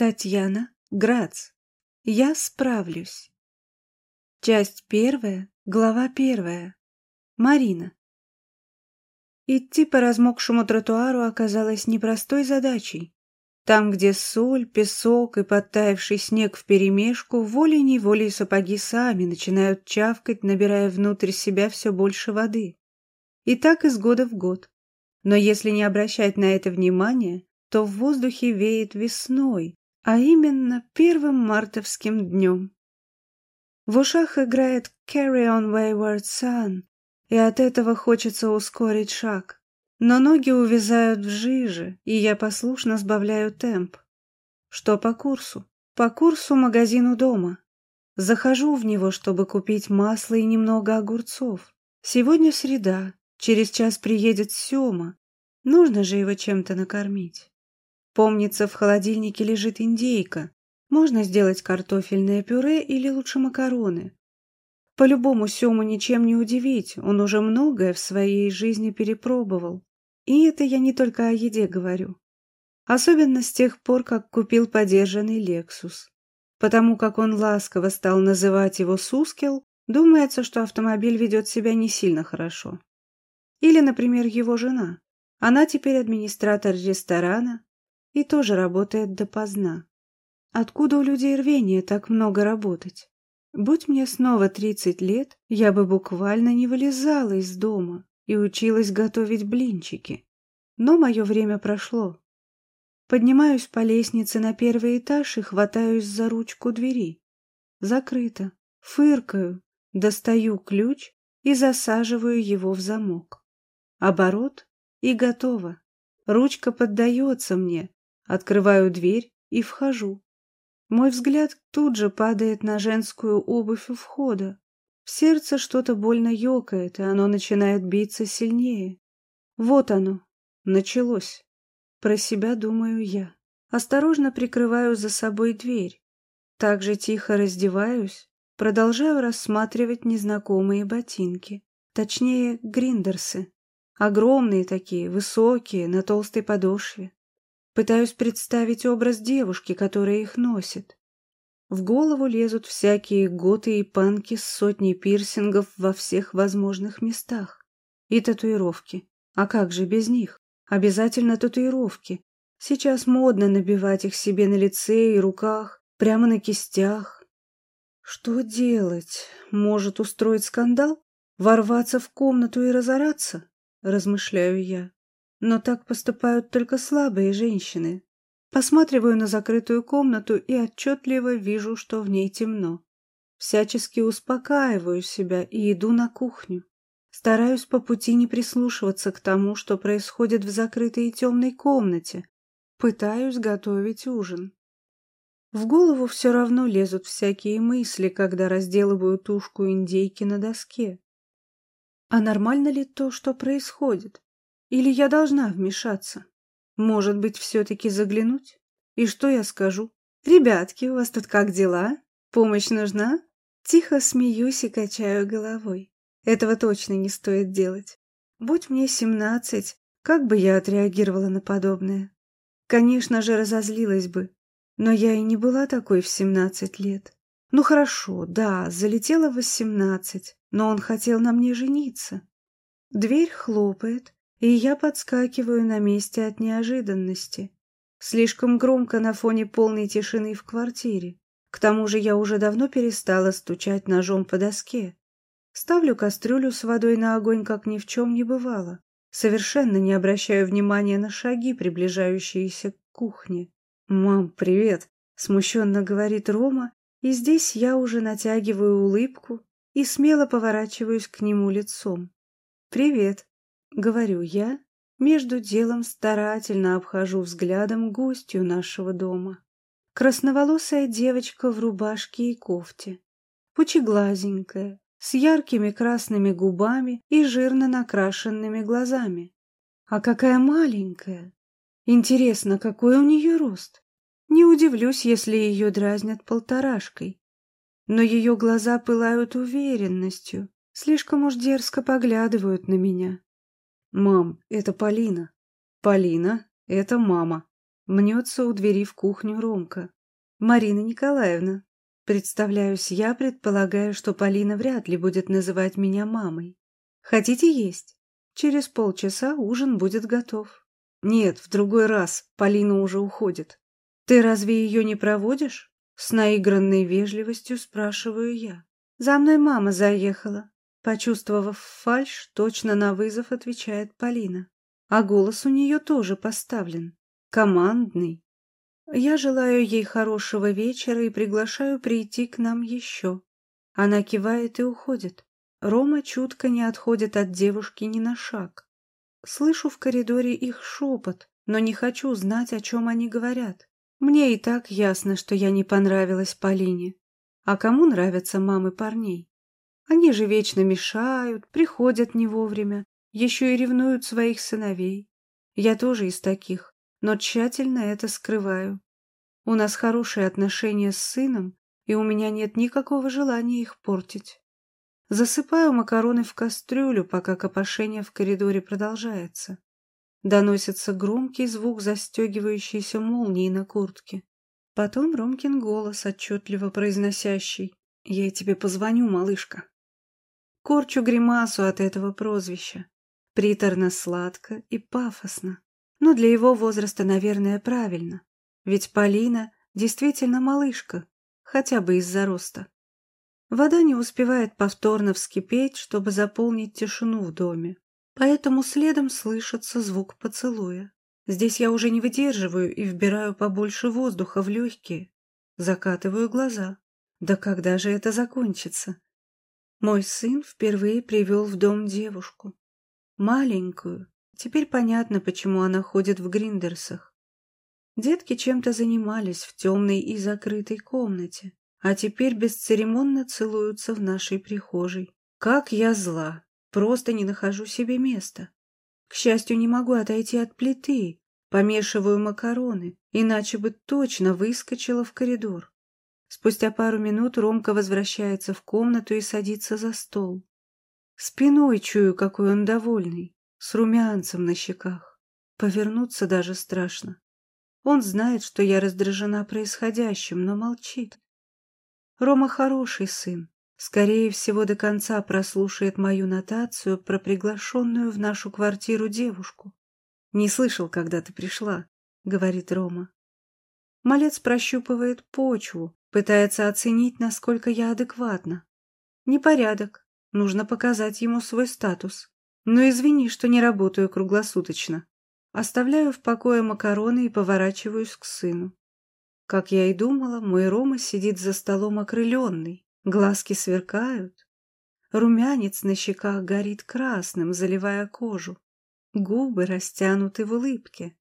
Татьяна Грац. Я справлюсь. Часть первая, глава первая. Марина. Идти по размокшему тротуару оказалось непростой задачей. Там, где соль, песок и подтаявший снег вперемешку, волей-неволей сапоги сами начинают чавкать, набирая внутрь себя все больше воды. И так из года в год. Но если не обращать на это внимания, то в воздухе веет весной, а именно первым мартовским днем. В ушах играет «Carry on Wayward Sun», и от этого хочется ускорить шаг. Но ноги увязают в жиже, и я послушно сбавляю темп. Что по курсу? По курсу магазину дома. Захожу в него, чтобы купить масло и немного огурцов. Сегодня среда, через час приедет Сёма. Нужно же его чем-то накормить. Помнится, в холодильнике лежит индейка. Можно сделать картофельное пюре или лучше макароны. По-любому Сему ничем не удивить, он уже многое в своей жизни перепробовал. И это я не только о еде говорю. Особенно с тех пор, как купил подержанный Лексус. Потому как он ласково стал называть его Сускел, думается, что автомобиль ведет себя не сильно хорошо. Или, например, его жена. Она теперь администратор ресторана, и тоже работает допоздна. Откуда у людей рвение так много работать? Будь мне снова тридцать лет, я бы буквально не вылезала из дома и училась готовить блинчики. Но мое время прошло. Поднимаюсь по лестнице на первый этаж и хватаюсь за ручку двери. Закрыто. Фыркаю, достаю ключ и засаживаю его в замок. Оборот и готово. Ручка поддается мне, Открываю дверь и вхожу. Мой взгляд тут же падает на женскую обувь у входа. В сердце что-то больно ёкает, и оно начинает биться сильнее. Вот оно, началось. Про себя думаю я. Осторожно прикрываю за собой дверь. Так же тихо раздеваюсь, продолжаю рассматривать незнакомые ботинки. Точнее, гриндерсы. Огромные такие, высокие, на толстой подошве. Пытаюсь представить образ девушки, которая их носит. В голову лезут всякие готы и панки с сотней пирсингов во всех возможных местах. И татуировки. А как же без них? Обязательно татуировки. Сейчас модно набивать их себе на лице и руках, прямо на кистях. Что делать? Может, устроить скандал? Ворваться в комнату и разораться? Размышляю я. Но так поступают только слабые женщины. Посматриваю на закрытую комнату и отчетливо вижу, что в ней темно. Всячески успокаиваю себя и иду на кухню. Стараюсь по пути не прислушиваться к тому, что происходит в закрытой и темной комнате. Пытаюсь готовить ужин. В голову все равно лезут всякие мысли, когда разделываю тушку индейки на доске. А нормально ли то, что происходит? Или я должна вмешаться? Может быть, все-таки заглянуть? И что я скажу? «Ребятки, у вас тут как дела? Помощь нужна?» Тихо смеюсь и качаю головой. Этого точно не стоит делать. Будь мне семнадцать, как бы я отреагировала на подобное? Конечно же, разозлилась бы. Но я и не была такой в семнадцать лет. Ну хорошо, да, залетела в восемнадцать, но он хотел на мне жениться. Дверь хлопает, и я подскакиваю на месте от неожиданности. Слишком громко на фоне полной тишины в квартире. К тому же я уже давно перестала стучать ножом по доске. Ставлю кастрюлю с водой на огонь, как ни в чем не бывало. Совершенно не обращаю внимания на шаги, приближающиеся к кухне. «Мам, привет!» — смущенно говорит Рома, и здесь я уже натягиваю улыбку и смело поворачиваюсь к нему лицом. «Привет!» — говорю я, между делом старательно обхожу взглядом гостью нашего дома. Красноволосая девочка в рубашке и кофте, пучеглазенькая, с яркими красными губами и жирно накрашенными глазами. А какая маленькая! Интересно, какой у нее рост? Не удивлюсь, если ее дразнят полторашкой. Но ее глаза пылают уверенностью, слишком уж дерзко поглядывают на меня. «Мам, это Полина». «Полина, это мама». Мнется у двери в кухню Ромка. «Марина Николаевна». Представляюсь я, предполагаю, что Полина вряд ли будет называть меня мамой. «Хотите есть? Через полчаса ужин будет готов». «Нет, в другой раз. Полина уже уходит». «Ты разве ее не проводишь?» С наигранной вежливостью спрашиваю я. «За мной мама заехала». Почувствовав фальшь, точно на вызов отвечает Полина. А голос у нее тоже поставлен. Командный. Я желаю ей хорошего вечера и приглашаю прийти к нам еще. Она кивает и уходит. Рома чутко не отходит от девушки ни на шаг. Слышу в коридоре их шепот, но не хочу знать, о чем они говорят. Мне и так ясно, что я не понравилась Полине. А кому нравятся мамы парней? Они же вечно мешают, приходят не вовремя, еще и ревнуют своих сыновей. Я тоже из таких, но тщательно это скрываю. У нас хорошие отношения с сыном, и у меня нет никакого желания их портить. Засыпаю макароны в кастрюлю, пока копошение в коридоре продолжается. Доносится громкий звук застегивающейся молнии на куртке. Потом Ромкин голос, отчетливо произносящий «Я тебе позвоню, малышка». Корчу гримасу от этого прозвища. Приторно-сладко и пафосно. Но для его возраста, наверное, правильно. Ведь Полина действительно малышка, хотя бы из-за роста. Вода не успевает повторно вскипеть, чтобы заполнить тишину в доме. Поэтому следом слышится звук поцелуя. Здесь я уже не выдерживаю и вбираю побольше воздуха в легкие. Закатываю глаза. Да когда же это закончится? Мой сын впервые привел в дом девушку. Маленькую. Теперь понятно, почему она ходит в гриндерсах. Детки чем-то занимались в темной и закрытой комнате, а теперь бесцеремонно целуются в нашей прихожей. Как я зла! Просто не нахожу себе места. К счастью, не могу отойти от плиты, помешиваю макароны, иначе бы точно выскочила в коридор. Спустя пару минут Ромка возвращается в комнату и садится за стол. Спиной чую, какой он довольный, с румянцем на щеках. Повернуться даже страшно. Он знает, что я раздражена происходящим, но молчит. Рома хороший сын. Скорее всего, до конца прослушает мою нотацию про приглашенную в нашу квартиру девушку. «Не слышал, когда ты пришла», — говорит Рома. Малец прощупывает почву, Пытается оценить, насколько я адекватна. Непорядок. Нужно показать ему свой статус. Но извини, что не работаю круглосуточно. Оставляю в покое макароны и поворачиваюсь к сыну. Как я и думала, мой Рома сидит за столом окрыленный. Глазки сверкают. Румянец на щеках горит красным, заливая кожу. Губы растянуты в улыбке.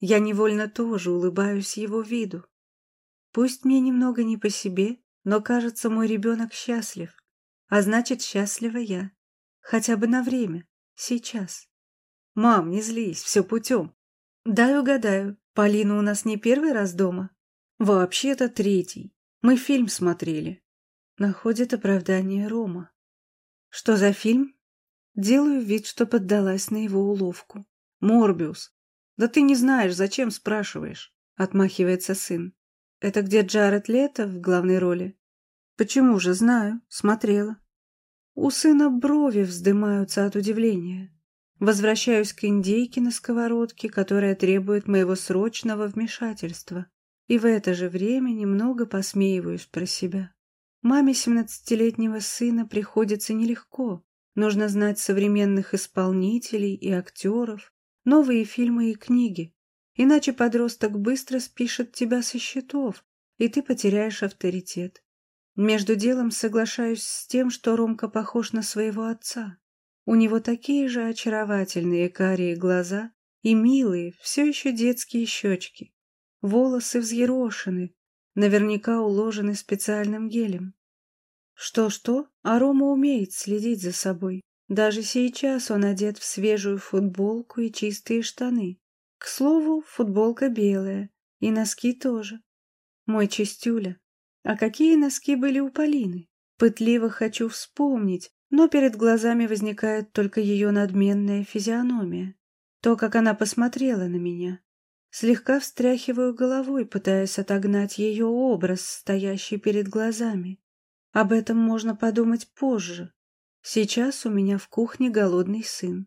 Я невольно тоже улыбаюсь его виду. Пусть мне немного не по себе, но, кажется, мой ребенок счастлив. А значит, счастлива я. Хотя бы на время. Сейчас. Мам, не злись, все путем. Дай угадаю, Полина у нас не первый раз дома? Вообще-то третий. Мы фильм смотрели. Находит оправдание Рома. Что за фильм? Делаю вид, что поддалась на его уловку. Морбиус. Да ты не знаешь, зачем спрашиваешь? Отмахивается сын. Это где Джаред Лето в главной роли? Почему же знаю, смотрела. У сына брови вздымаются от удивления. Возвращаюсь к индейке на сковородке, которая требует моего срочного вмешательства. И в это же время немного посмеиваюсь про себя. Маме семнадцатилетнего сына приходится нелегко. Нужно знать современных исполнителей и актеров, новые фильмы и книги. Иначе подросток быстро спишет тебя со счетов, и ты потеряешь авторитет. Между делом соглашаюсь с тем, что Ромка похож на своего отца. У него такие же очаровательные карие глаза и милые, все еще детские щечки. Волосы взъерошены, наверняка уложены специальным гелем. Что-что, а Рома умеет следить за собой. Даже сейчас он одет в свежую футболку и чистые штаны. К слову, футболка белая, и носки тоже. Мой чистюля. А какие носки были у Полины? Пытливо хочу вспомнить, но перед глазами возникает только ее надменная физиономия. То, как она посмотрела на меня. Слегка встряхиваю головой, пытаясь отогнать ее образ, стоящий перед глазами. Об этом можно подумать позже. Сейчас у меня в кухне голодный сын.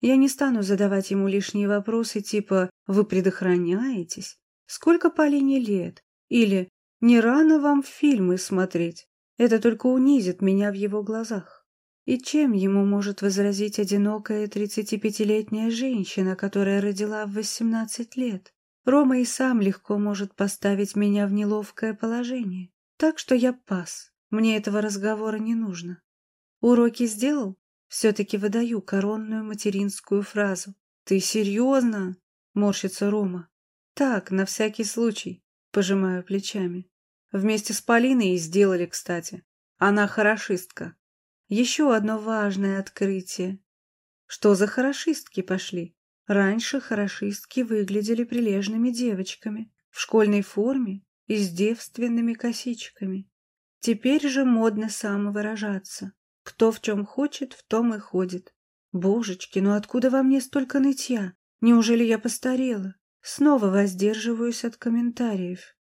Я не стану задавать ему лишние вопросы типа «Вы предохраняетесь?» «Сколько Полине лет?» или «Не рано вам фильмы смотреть?» Это только унизит меня в его глазах. И чем ему может возразить одинокая 35-летняя женщина, которая родила в 18 лет? Рома и сам легко может поставить меня в неловкое положение. Так что я пас. Мне этого разговора не нужно. Уроки сделал? Все-таки выдаю коронную материнскую фразу. «Ты серьезно?» — морщится Рома. «Так, на всякий случай», — пожимаю плечами. Вместе с Полиной и сделали, кстати. Она хорошистка. Еще одно важное открытие. Что за хорошистки пошли? Раньше хорошистки выглядели прилежными девочками, в школьной форме и с девственными косичками. Теперь же модно самовыражаться. Кто в чем хочет, в том и ходит. Божечки, ну откуда во мне столько нытья? Неужели я постарела? Снова воздерживаюсь от комментариев.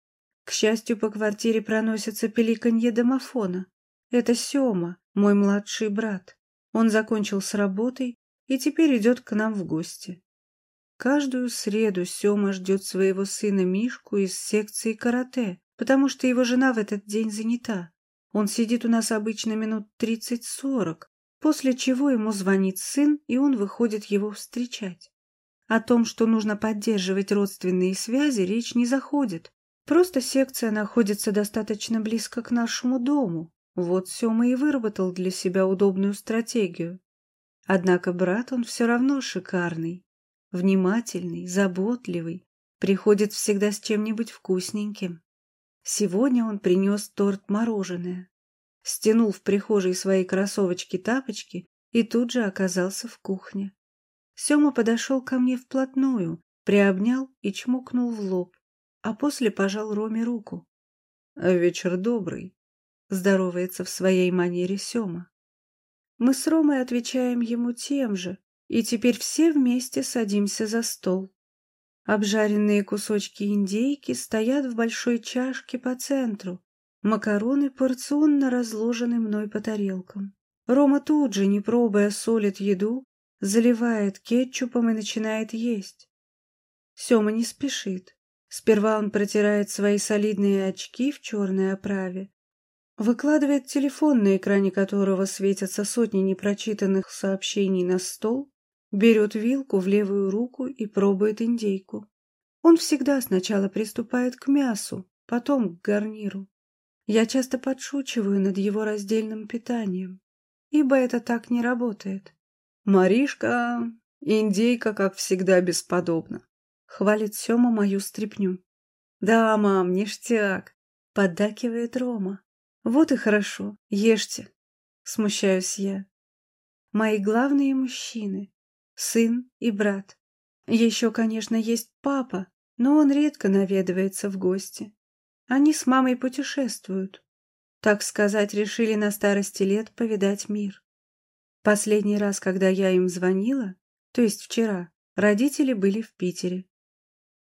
К счастью, по квартире проносится пеликанье домофона. Это Сёма, мой младший брат. Он закончил с работой и теперь идет к нам в гости. Каждую среду Сёма ждет своего сына Мишку из секции карате, потому что его жена в этот день занята. Он сидит у нас обычно минут тридцать-сорок, после чего ему звонит сын, и он выходит его встречать. О том, что нужно поддерживать родственные связи, речь не заходит. Просто секция находится достаточно близко к нашему дому. Вот Сёма и выработал для себя удобную стратегию. Однако брат он все равно шикарный. Внимательный, заботливый, приходит всегда с чем-нибудь вкусненьким. Сегодня он принес торт-мороженое, стянул в прихожей свои кроссовочки-тапочки и тут же оказался в кухне. Сема подошел ко мне вплотную, приобнял и чмокнул в лоб, а после пожал Роме руку. «Вечер добрый», — здоровается в своей манере Сема. Мы с Ромой отвечаем ему тем же, и теперь все вместе садимся за стол. Обжаренные кусочки индейки стоят в большой чашке по центру. Макароны порционно разложены мной по тарелкам. Рома тут же, не пробуя, солит еду, заливает кетчупом и начинает есть. Сема не спешит. Сперва он протирает свои солидные очки в черной оправе, выкладывает телефон, на экране которого светятся сотни непрочитанных сообщений на стол, берет вилку в левую руку и пробует индейку. Он всегда сначала приступает к мясу, потом к гарниру. Я часто подшучиваю над его раздельным питанием, ибо это так не работает. «Маришка, индейка, как всегда, бесподобна», — хвалит Сема мою стряпню. «Да, мам, ништяк», — поддакивает Рома. «Вот и хорошо, ешьте», — смущаюсь я. Мои главные мужчины сын и брат. Еще, конечно, есть папа, но он редко наведывается в гости. Они с мамой путешествуют. Так сказать, решили на старости лет повидать мир. Последний раз, когда я им звонила, то есть вчера, родители были в Питере.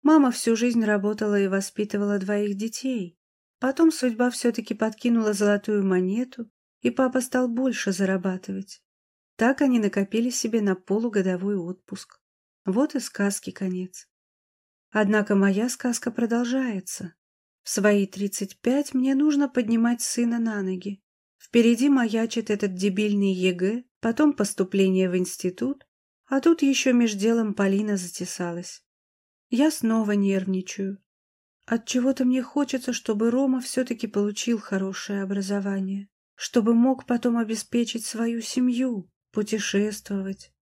Мама всю жизнь работала и воспитывала двоих детей. Потом судьба все-таки подкинула золотую монету, и папа стал больше зарабатывать. Так они накопили себе на полугодовой отпуск. Вот и сказки конец. Однако моя сказка продолжается. В свои тридцать пять мне нужно поднимать сына на ноги. Впереди маячит этот дебильный ЕГЭ, потом поступление в институт, а тут еще меж делом Полина затесалась. Я снова нервничаю. Отчего-то мне хочется, чтобы Рома все-таки получил хорошее образование, чтобы мог потом обеспечить свою семью, путешествовать,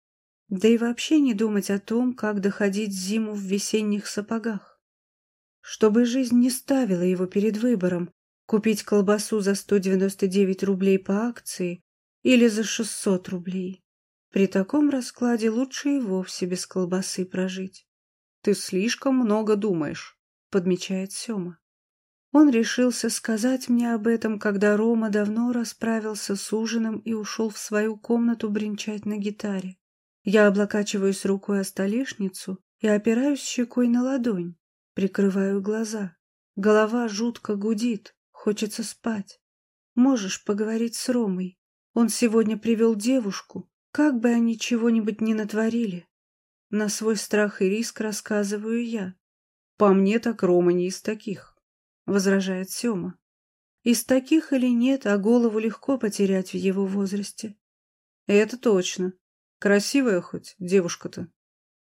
да и вообще не думать о том, как доходить зиму в весенних сапогах. Чтобы жизнь не ставила его перед выбором купить колбасу за 199 рублей по акции или за 600 рублей. При таком раскладе лучше и вовсе без колбасы прожить. «Ты слишком много думаешь», — подмечает Сема. Он решился сказать мне об этом, когда Рома давно расправился с ужином и ушел в свою комнату бренчать на гитаре. Я облокачиваюсь рукой о столешницу и опираюсь щекой на ладонь, прикрываю глаза. Голова жутко гудит, хочется спать. Можешь поговорить с Ромой. Он сегодня привел девушку, как бы они чего-нибудь не натворили. На свой страх и риск рассказываю я. По мне так Рома не из таких, возражает Сема. Из таких или нет, а голову легко потерять в его возрасте. Это точно. Красивая хоть девушка-то.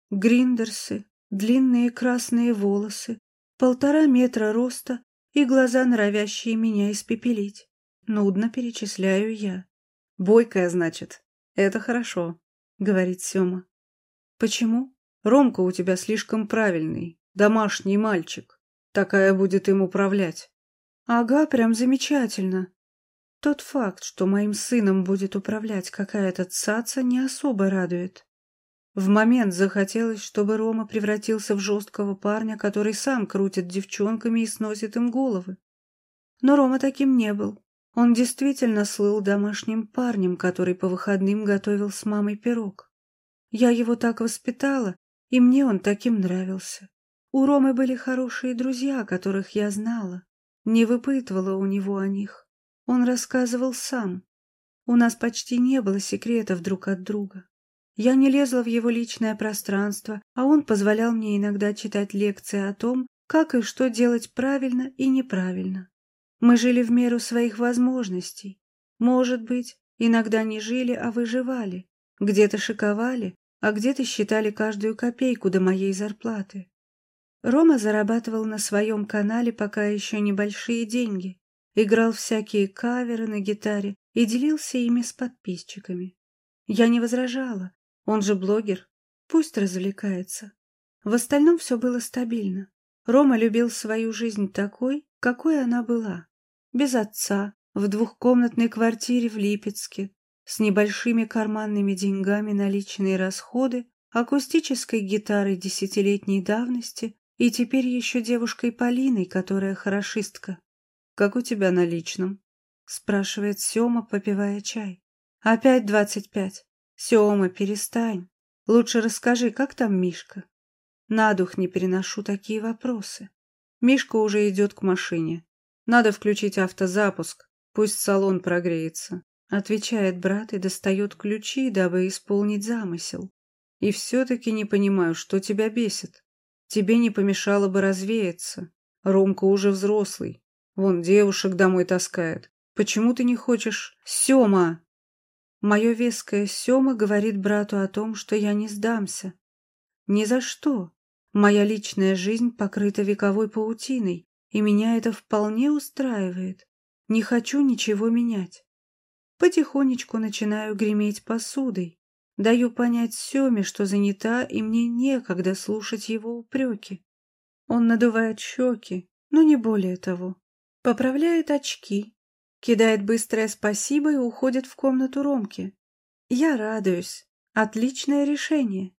Гриндерсы, длинные красные волосы, полтора метра роста и глаза, норовящие меня испепелить. Нудно перечисляю я. Бойкая, значит. Это хорошо, говорит Сема. Почему? Ромка у тебя слишком правильный, домашний мальчик. Такая будет им управлять. Ага, прям замечательно. Тот факт, что моим сыном будет управлять какая-то цаца, не особо радует. В момент захотелось, чтобы Рома превратился в жесткого парня, который сам крутит девчонками и сносит им головы. Но Рома таким не был. Он действительно слыл домашним парнем, который по выходным готовил с мамой пирог. Я его так воспитала, и мне он таким нравился. У Ромы были хорошие друзья, которых я знала. Не выпытывала у него о них. Он рассказывал сам. У нас почти не было секретов друг от друга. Я не лезла в его личное пространство, а он позволял мне иногда читать лекции о том, как и что делать правильно и неправильно. Мы жили в меру своих возможностей. Может быть, иногда не жили, а выживали. Где-то шиковали, а где-то считали каждую копейку до моей зарплаты. Рома зарабатывал на своем канале пока еще небольшие деньги, играл всякие каверы на гитаре и делился ими с подписчиками. Я не возражала, он же блогер, пусть развлекается. В остальном все было стабильно. Рома любил свою жизнь такой, какой она была. Без отца, в двухкомнатной квартире в Липецке, с небольшими карманными деньгами на личные расходы, акустической гитарой десятилетней давности и теперь еще девушкой Полиной, которая хорошистка. «Как у тебя на личном?» — спрашивает Сема, попивая чай. «Опять двадцать пять. Сема, перестань. Лучше расскажи, как там Мишка?» На дух не переношу такие вопросы. Мишка уже идет к машине. Надо включить автозапуск, пусть салон прогреется. Отвечает брат и достает ключи, дабы исполнить замысел. И все-таки не понимаю, что тебя бесит. Тебе не помешало бы развеяться. Ромка уже взрослый. Вон девушек домой таскает. Почему ты не хочешь... Сема! Мое веское Сема говорит брату о том, что я не сдамся. Ни за что. Моя личная жизнь покрыта вековой паутиной, и меня это вполне устраивает. Не хочу ничего менять. Потихонечку начинаю греметь посудой. Даю понять Семе, что занята, и мне некогда слушать его упреки. Он надувает щеки, но не более того. Поправляет очки, кидает быстрое спасибо и уходит в комнату Ромки. Я радуюсь. Отличное решение.